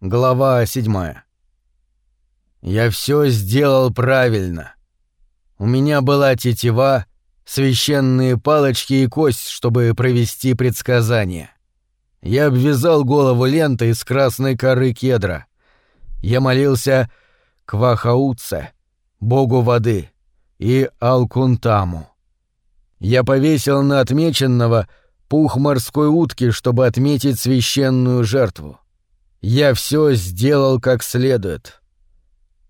Глава седьмая. Я все сделал правильно. У меня была тетива, священные палочки и кость, чтобы провести предсказание. Я обвязал голову лентой из красной коры кедра. Я молился Квахауце, богу воды, и Алкунтаму. Я повесил на отмеченного пух морской утки, чтобы отметить священную жертву. Я все сделал как следует.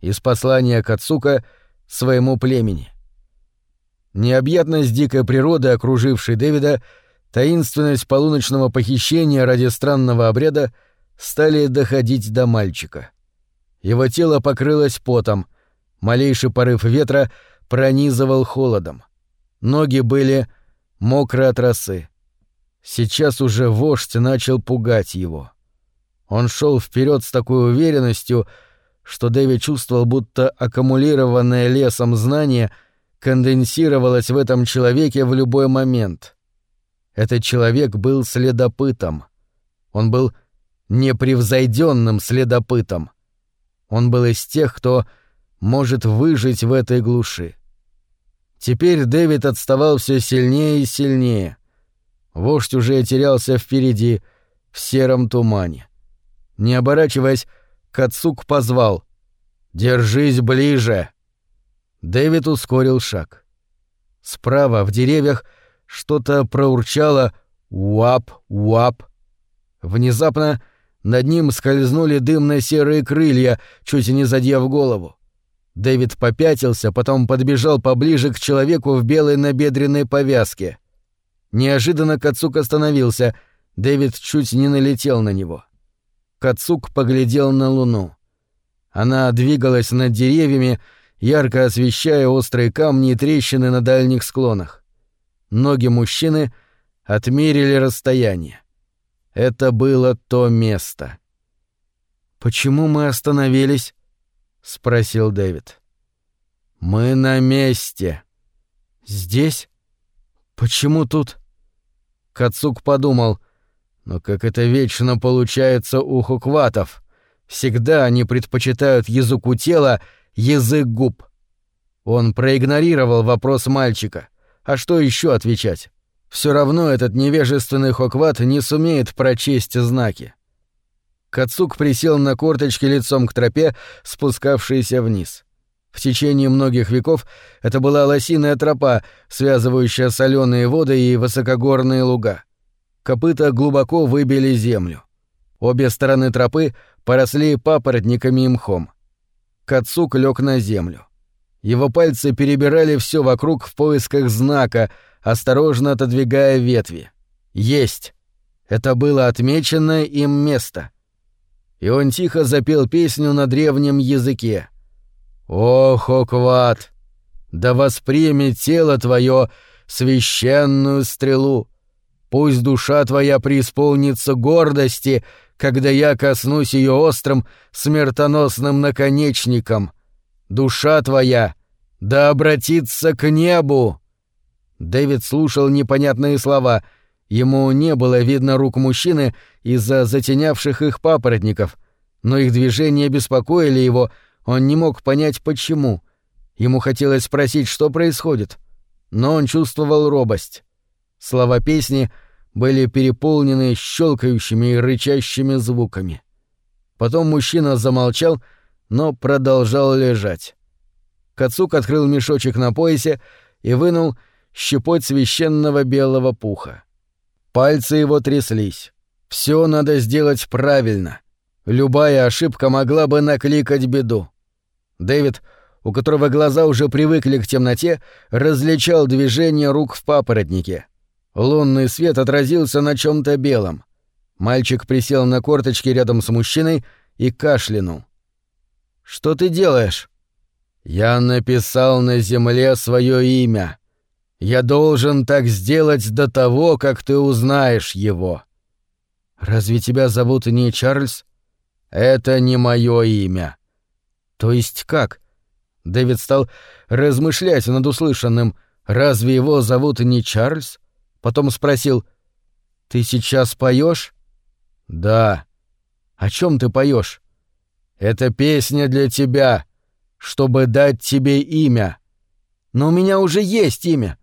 Из послания Кацука своему племени. Необъятность дикой природы, окружившей Дэвида, таинственность полуночного похищения ради странного обряда стали доходить до мальчика. Его тело покрылось потом, малейший порыв ветра пронизывал холодом. Ноги были мокры от росы. Сейчас уже вождь начал пугать его. Он шел вперед с такой уверенностью, что Дэви чувствовал, будто аккумулированное лесом знание конденсировалось в этом человеке в любой момент. Этот человек был следопытом. Он был непревзойденным следопытом. Он был из тех, кто может выжить в этой глуши. Теперь Дэвид отставал все сильнее и сильнее. Вождь уже терялся впереди, в сером тумане. Не оборачиваясь, Кацук позвал. «Держись ближе!» Дэвид ускорил шаг. Справа, в деревьях, что-то проурчало «Уап-уап». Внезапно над ним скользнули дымно-серые крылья, чуть не задев голову. Дэвид попятился, потом подбежал поближе к человеку в белой набедренной повязке. Неожиданно Кацук остановился, Дэвид чуть не налетел на него. Кацук поглядел на луну. Она двигалась над деревьями, ярко освещая острые камни и трещины на дальних склонах. Ноги мужчины отмерили расстояние. Это было то место. «Почему мы остановились?» — спросил Дэвид. «Мы на месте». «Здесь? Почему тут?» Кацук подумал, но как это вечно получается у хукватов. Всегда они предпочитают языку тела язык губ. Он проигнорировал вопрос мальчика. А что еще отвечать? Все равно этот невежественный хокват не сумеет прочесть знаки. Кацук присел на корточки лицом к тропе, спускавшейся вниз. В течение многих веков это была лосиная тропа, связывающая соленые воды и высокогорные луга. Копыта глубоко выбили землю. Обе стороны тропы поросли папоротниками и мхом. Кацук лег на землю. Его пальцы перебирали все вокруг в поисках знака, осторожно отодвигая ветви. Есть! Это было отмеченное им место — и он тихо запел песню на древнем языке. «О, Хокват! Да воспримет тело твое священную стрелу! Пусть душа твоя преисполнится гордости, когда я коснусь ее острым, смертоносным наконечником. Душа твоя да обратится к небу!» Дэвид слушал непонятные слова — Ему не было видно рук мужчины из-за затенявших их папоротников, но их движения беспокоили его, он не мог понять почему. Ему хотелось спросить, что происходит, но он чувствовал робость. Слова песни были переполнены щелкающими и рычащими звуками. Потом мужчина замолчал, но продолжал лежать. Кацук открыл мешочек на поясе и вынул щепоть священного белого пуха. Пальцы его тряслись. Все надо сделать правильно. Любая ошибка могла бы накликать беду. Дэвид, у которого глаза уже привыкли к темноте, различал движение рук в папоротнике. Лунный свет отразился на чем то белом. Мальчик присел на корточки рядом с мужчиной и кашлянул. «Что ты делаешь?» «Я написал на земле свое имя», я должен так сделать до того, как ты узнаешь его. Разве тебя зовут не Чарльз? Это не мое имя. То есть как? Дэвид стал размышлять над услышанным. Разве его зовут не Чарльз? Потом спросил: "Ты сейчас поешь? Да. О чем ты поешь? Это песня для тебя, чтобы дать тебе имя. Но у меня уже есть имя.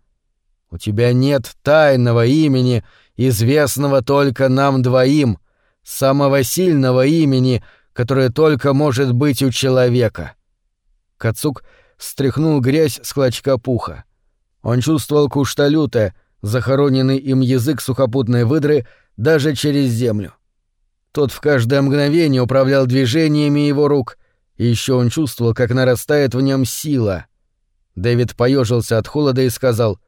У тебя нет тайного имени, известного только нам двоим, самого сильного имени, которое только может быть у человека. Кацук стряхнул грязь с клочка пуха. Он чувствовал кушталюта, захороненный им язык сухопутной выдры даже через землю. Тот в каждое мгновение управлял движениями его рук, и еще он чувствовал, как нарастает в нем сила. Дэвид поежился от холода и сказал,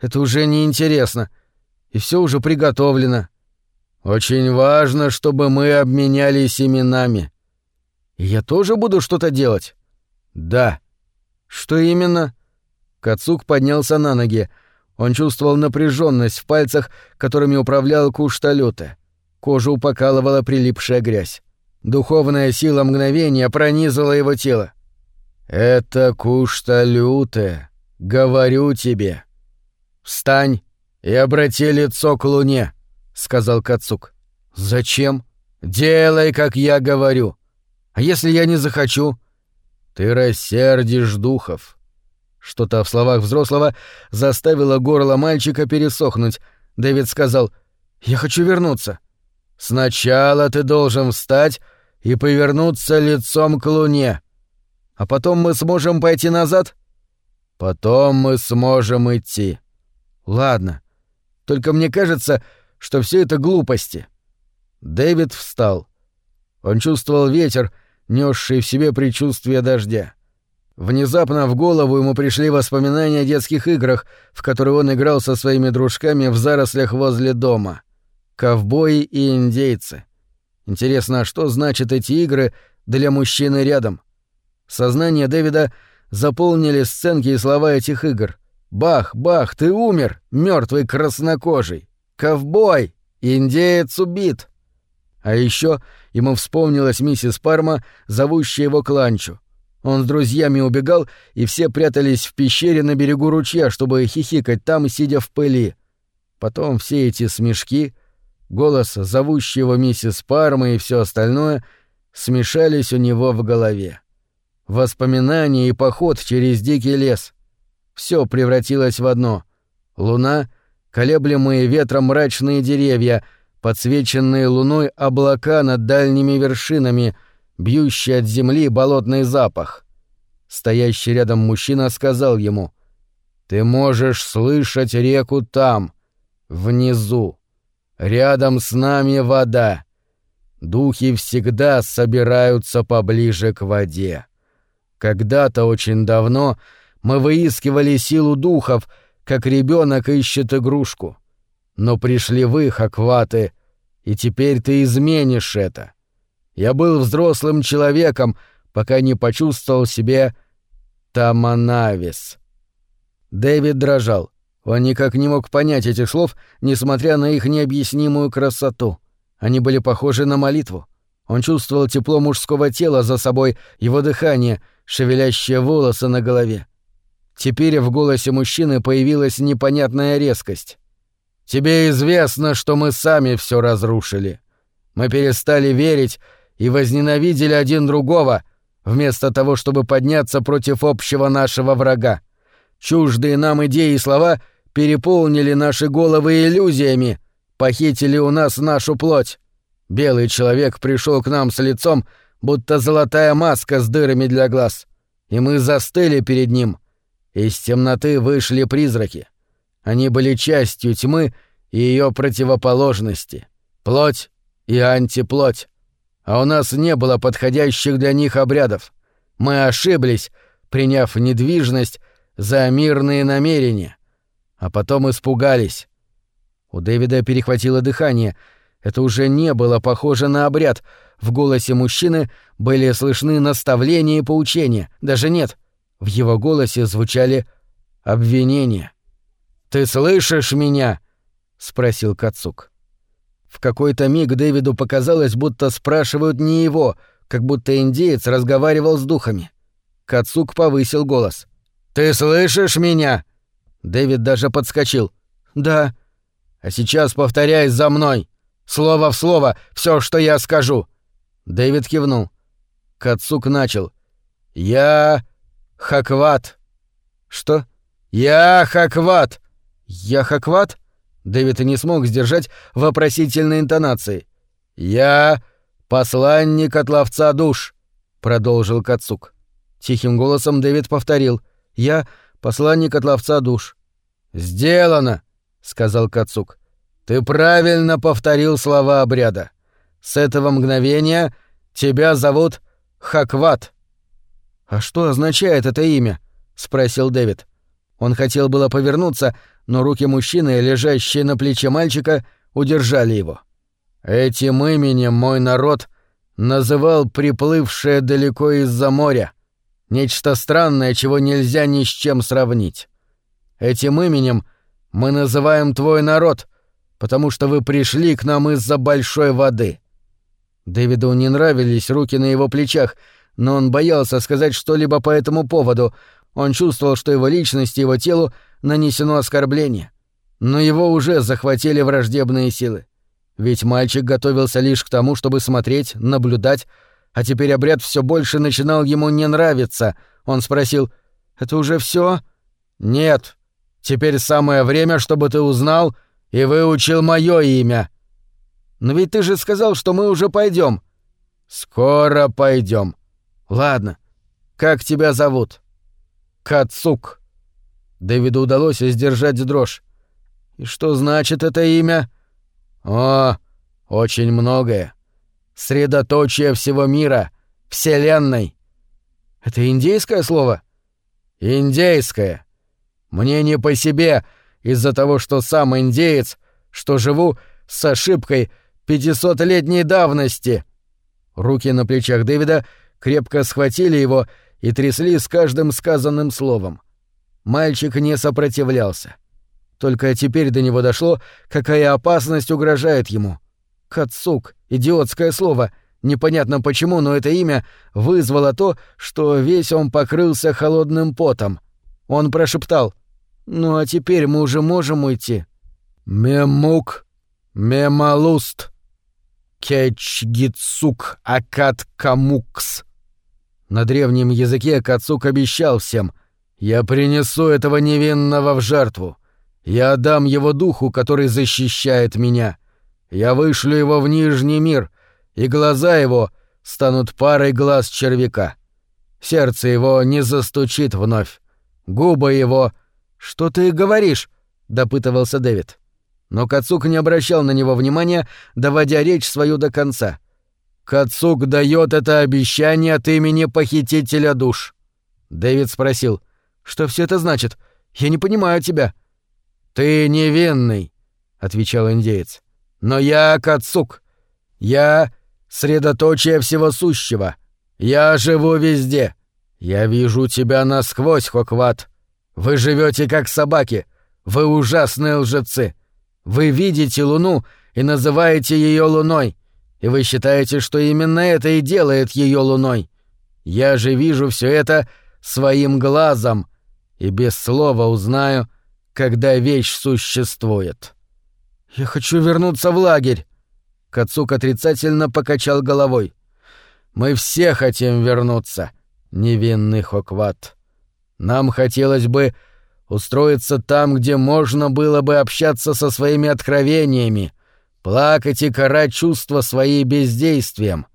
«Это уже неинтересно, и все уже приготовлено. Очень важно, чтобы мы обменялись именами. Я тоже буду что-то делать?» «Да». «Что именно?» Кацук поднялся на ноги. Он чувствовал напряженность в пальцах, которыми управлял Кушталюте. Кожу покалывала прилипшая грязь. Духовная сила мгновения пронизала его тело. «Это Кушталюте, говорю тебе. Встань и обрати лицо к луне», — сказал Кацук. «Зачем? Делай, как я говорю. А если я не захочу?» «Ты рассердишь духов». Что-то в словах взрослого заставило горло мальчика пересохнуть. Дэвид сказал «Я хочу вернуться». Сначала ты должен встать и повернуться лицом к луне. А потом мы сможем пойти назад? Потом мы сможем идти. Ладно. Только мне кажется, что все это глупости. Дэвид встал. Он чувствовал ветер, несший в себе предчувствие дождя. Внезапно в голову ему пришли воспоминания о детских играх, в которые он играл со своими дружками в зарослях возле дома ковбои и индейцы. Интересно, а что значат эти игры для мужчины рядом? Сознание Дэвида заполнили сценки и слова этих игр. «Бах, бах, ты умер, мертвый краснокожий! Ковбой! Индеец убит!» А еще ему вспомнилась миссис Парма, зовущая его к ланчу. Он с друзьями убегал, и все прятались в пещере на берегу ручья, чтобы хихикать там, сидя в пыли. Потом все эти смешки, голос зовущего миссис Парма и все остальное смешались у него в голове. Воспоминания и поход через дикий лес. Все превратилось в одно. Луна, колеблемые ветром мрачные деревья, подсвеченные луной облака над дальними вершинами, бьющий от земли болотный запах. Стоящий рядом мужчина сказал ему, «Ты можешь слышать реку там, внизу». Рядом с нами вода. Духи всегда собираются поближе к воде. Когда-то очень давно мы выискивали силу духов, как ребенок ищет игрушку. Но пришли вы, Хакваты, и теперь ты изменишь это. Я был взрослым человеком, пока не почувствовал себе Таманавис. Дэвид дрожал. Он никак не мог понять этих слов, несмотря на их необъяснимую красоту. Они были похожи на молитву. Он чувствовал тепло мужского тела за собой, его дыхание, шевелящие волосы на голове. Теперь в голосе мужчины появилась непонятная резкость. «Тебе известно, что мы сами все разрушили. Мы перестали верить и возненавидели один другого, вместо того, чтобы подняться против общего нашего врага. Чуждые нам идеи и слова переполнили наши головы иллюзиями, похитили у нас нашу плоть. Белый человек пришел к нам с лицом, будто золотая маска с дырами для глаз, и мы застыли перед ним. Из темноты вышли призраки. Они были частью тьмы и ее противоположности — плоть и антиплоть. А у нас не было подходящих для них обрядов. Мы ошиблись, приняв недвижность за мирные намерения а потом испугались. У Дэвида перехватило дыхание. Это уже не было похоже на обряд. В голосе мужчины были слышны наставления и поучения. Даже нет. В его голосе звучали обвинения. «Ты слышишь меня?» — спросил Кацук. В какой-то миг Дэвиду показалось, будто спрашивают не его, как будто индеец разговаривал с духами. Кацук повысил голос. «Ты слышишь меня?» Дэвид даже подскочил. «Да». «А сейчас повторяй за мной. Слово в слово все, что я скажу. Дэвид кивнул. Кацук начал. «Я... Хакват». «Что?» «Я Хакват». «Я Хакват?» Дэвид не смог сдержать вопросительной интонации. «Я посланник от ловца душ», — продолжил Кацук. Тихим голосом Дэвид повторил. «Я посланник от ловца душ». «Сделано», — сказал Кацук. «Ты правильно повторил слова обряда. С этого мгновения тебя зовут Хакват». «А что означает это имя?» — спросил Дэвид. Он хотел было повернуться, но руки мужчины, лежащие на плече мальчика, удержали его. «Этим именем мой народ называл приплывшее далеко из-за моря. Нечто странное, чего нельзя ни с чем сравнить. Этим именем мы называем твой народ, потому что вы пришли к нам из-за большой воды». Дэвиду не нравились руки на его плечах, но он боялся сказать что-либо по этому поводу. Он чувствовал, что его личности, его телу нанесено оскорбление. Но его уже захватили враждебные силы. Ведь мальчик готовился лишь к тому, чтобы смотреть, наблюдать, а теперь обряд все больше начинал ему не нравиться. Он спросил, «Это уже все? «Нет. Теперь самое время, чтобы ты узнал и выучил мое имя». «Но ведь ты же сказал, что мы уже пойдем. «Скоро пойдем. Ладно. Как тебя зовут?» «Кацук». Дэвиду удалось сдержать дрожь. «И что значит это имя?» «О, очень многое. Средоточие всего мира, Вселенной». «Это индейское слово?» «Индейское. Мне не по себе из-за того, что сам индеец, что живу с ошибкой пятисотлетней давности». Руки на плечах Дэвида крепко схватили его и трясли с каждым сказанным словом. Мальчик не сопротивлялся. Только теперь до него дошло, какая опасность угрожает ему. Кацук, идиотское слово. Непонятно почему, но это имя вызвало то, что весь он покрылся холодным потом. Он прошептал. «Ну а теперь мы уже можем уйти». «Мемук, мемалуст, кетчгицук акат камукс». На древнем языке Кацук обещал всем — я принесу этого невинного в жертву. Я отдам его духу, который защищает меня. Я вышлю его в Нижний мир, и глаза его станут парой глаз червяка. Сердце его не застучит вновь. Губы его... «Что ты говоришь?» — допытывался Дэвид. Но Кацук не обращал на него внимания, доводя речь свою до конца. «Кацук дает это обещание от имени похитителя душ». Дэвид спросил — что все это значит? Я не понимаю тебя». «Ты невинный», — отвечал индеец. «Но я Кацук. Я — средоточие всего сущего. Я живу везде. Я вижу тебя насквозь, Хокват. Вы живете как собаки. Вы ужасные лжецы. Вы видите луну и называете ее луной. И вы считаете, что именно это и делает ее луной. Я же вижу все это своим глазом, и без слова узнаю, когда вещь существует. Я хочу вернуться в лагерь. Кацук отрицательно покачал головой. Мы все хотим вернуться, невинный Хокват. Нам хотелось бы устроиться там, где можно было бы общаться со своими откровениями, плакать и карать чувства свои бездействием.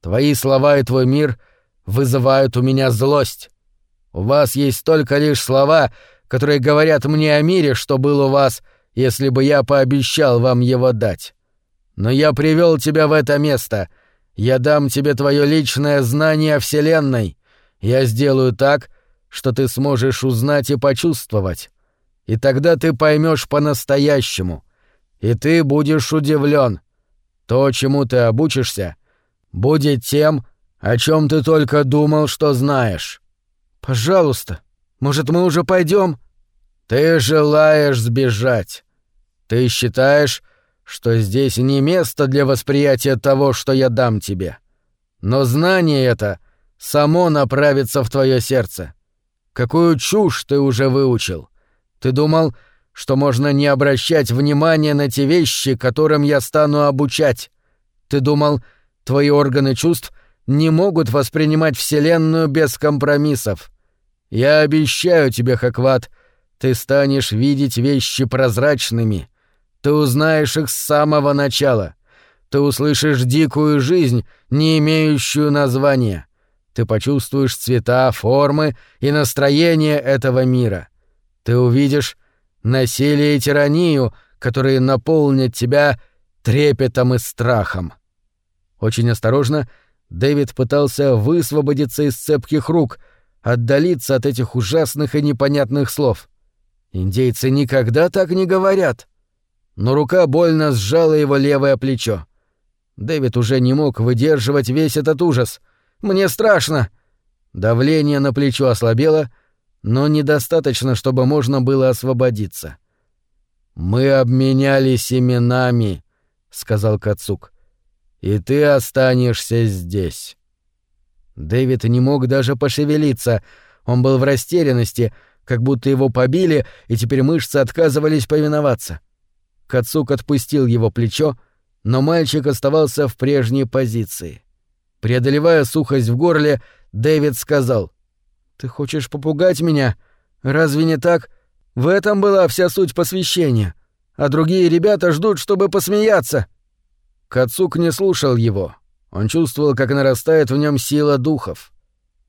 Твои слова и твой мир вызывают у меня злость. У вас есть только лишь слова, которые говорят мне о мире, что был у вас, если бы я пообещал вам его дать. Но я привел тебя в это место. Я дам тебе твое личное знание о Вселенной. Я сделаю так, что ты сможешь узнать и почувствовать. И тогда ты поймешь по-настоящему. И ты будешь удивлен. То, чему ты обучишься, будет тем, о чем ты только думал, что знаешь. Пожалуйста, может, мы уже пойдем? Ты желаешь сбежать. Ты считаешь, что здесь не место для восприятия того, что я дам тебе. Но знание это само направится в твое сердце. Какую чушь ты уже выучил? Ты думал, что можно не обращать внимания на те вещи, которым я стану обучать. Ты думал, Твои органы чувств не могут воспринимать Вселенную без компромиссов. Я обещаю тебе, Хакват, ты станешь видеть вещи прозрачными. Ты узнаешь их с самого начала. Ты услышишь дикую жизнь, не имеющую названия. Ты почувствуешь цвета, формы и настроение этого мира. Ты увидишь насилие и тиранию, которые наполнят тебя трепетом и страхом. Очень осторожно Дэвид пытался высвободиться из цепких рук, отдалиться от этих ужасных и непонятных слов. Индейцы никогда так не говорят. Но рука больно сжала его левое плечо. Дэвид уже не мог выдерживать весь этот ужас. «Мне страшно!» Давление на плечо ослабело, но недостаточно, чтобы можно было освободиться. «Мы обменялись именами», — сказал Кацук. «И ты останешься здесь». Дэвид не мог даже пошевелиться. Он был в растерянности, как будто его побили, и теперь мышцы отказывались повиноваться. Кацук отпустил его плечо, но мальчик оставался в прежней позиции. Преодолевая сухость в горле, Дэвид сказал, «Ты хочешь попугать меня? Разве не так? В этом была вся суть посвящения. А другие ребята ждут, чтобы посмеяться». Кацук не слушал его. Он чувствовал, как нарастает в нем сила духов.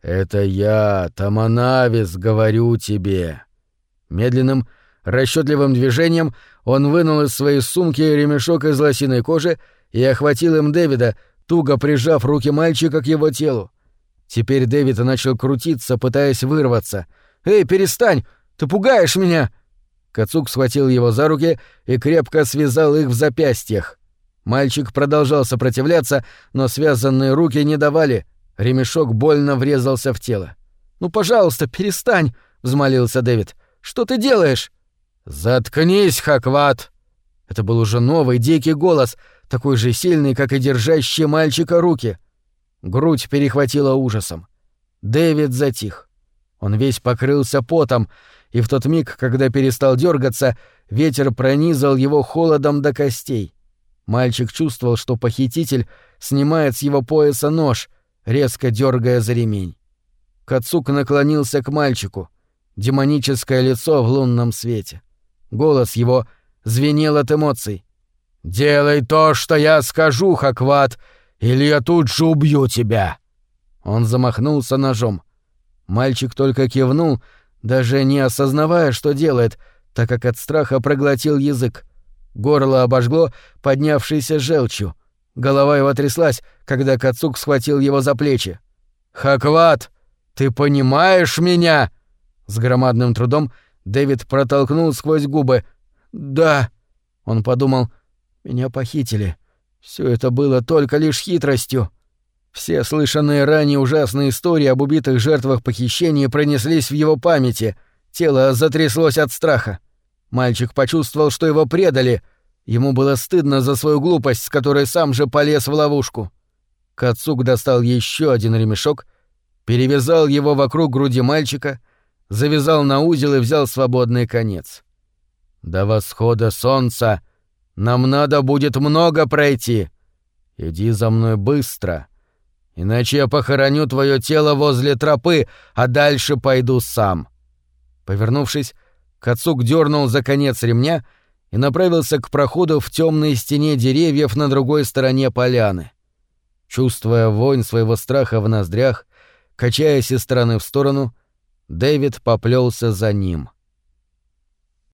«Это я, Таманавис, говорю тебе». Медленным, расчетливым движением он вынул из своей сумки ремешок из лосиной кожи и охватил им Дэвида, туго прижав руки мальчика к его телу. Теперь Дэвид начал крутиться, пытаясь вырваться. «Эй, перестань! Ты пугаешь меня!» Кацук схватил его за руки и крепко связал их в запястьях. Мальчик продолжал сопротивляться, но связанные руки не давали. Ремешок больно врезался в тело. «Ну, пожалуйста, перестань!» — взмолился Дэвид. «Что ты делаешь?» «Заткнись, Хакват!» Это был уже новый дикий голос, такой же сильный, как и держащие мальчика руки. Грудь перехватила ужасом. Дэвид затих. Он весь покрылся потом, и в тот миг, когда перестал дергаться, ветер пронизал его холодом до костей. Мальчик чувствовал, что похититель снимает с его пояса нож, резко дергая за ремень. Кацук наклонился к мальчику. Демоническое лицо в лунном свете. Голос его звенел от эмоций. «Делай то, что я скажу, Хакват, или я тут же убью тебя!» Он замахнулся ножом. Мальчик только кивнул, даже не осознавая, что делает, так как от страха проглотил язык. Горло обожгло, поднявшейся желчью. Голова его тряслась, когда Кацук схватил его за плечи. «Хакват, ты понимаешь меня?» С громадным трудом Дэвид протолкнул сквозь губы. «Да». Он подумал, «Меня похитили. Все это было только лишь хитростью. Все слышанные ранее ужасные истории об убитых жертвах похищения пронеслись в его памяти. Тело затряслось от страха. Мальчик почувствовал, что его предали. Ему было стыдно за свою глупость, с которой сам же полез в ловушку. Кацук достал еще один ремешок, перевязал его вокруг груди мальчика, завязал на узел и взял свободный конец. «До восхода солнца нам надо будет много пройти. Иди за мной быстро, иначе я похороню твое тело возле тропы, а дальше пойду сам». Повернувшись, Кацук дернул за конец ремня и направился к проходу в темной стене деревьев на другой стороне поляны. Чувствуя вонь своего страха в ноздрях, качаясь из стороны в сторону, Дэвид поплелся за ним —